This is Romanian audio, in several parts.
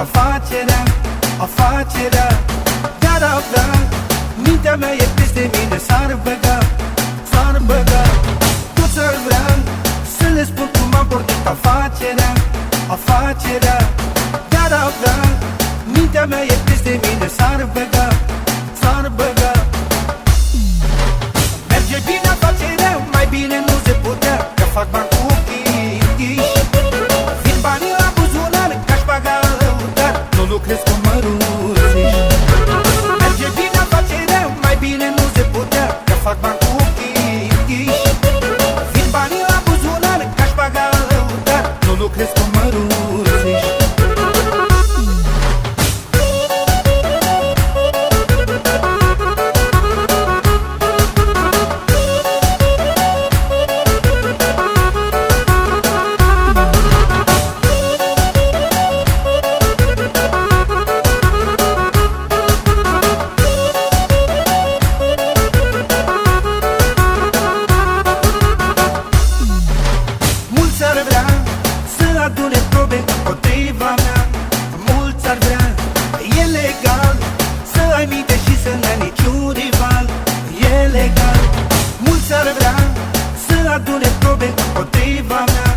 Afacerea, afacerea Chiar avea Mintea mea e peste mine S-ar băga, s-ar băga. Tot ce vrea Să le spun cum am pornit. Afacerea, afacerea Chiar avea Mintea mea e peste mine S-ar băga, s-ar băga. Merge bine afacerea Mai bine nu se putea Că fac bani cu ochii Christmas. adune probe împotriva mea.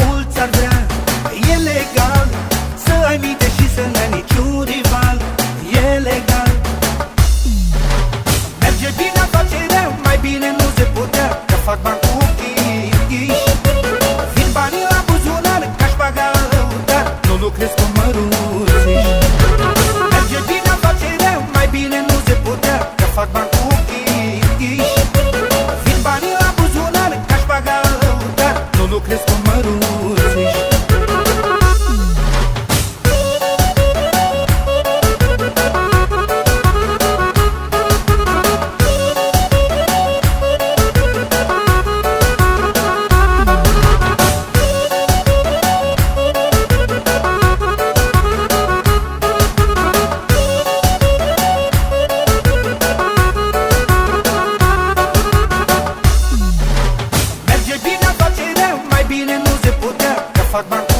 Mulți ar vrea, e legal Să ai minte și să n-ai niciun rival. E legal. Merge bine afacerea, mai bine nu se putea Că fac bani cu ochii Vin banii la buzunar, ca-și baga lăutar Nu lucrez cu măruții Merge bine afacerea, mai bine nu se putea Că fac bani cu ochii crezi cu fuck my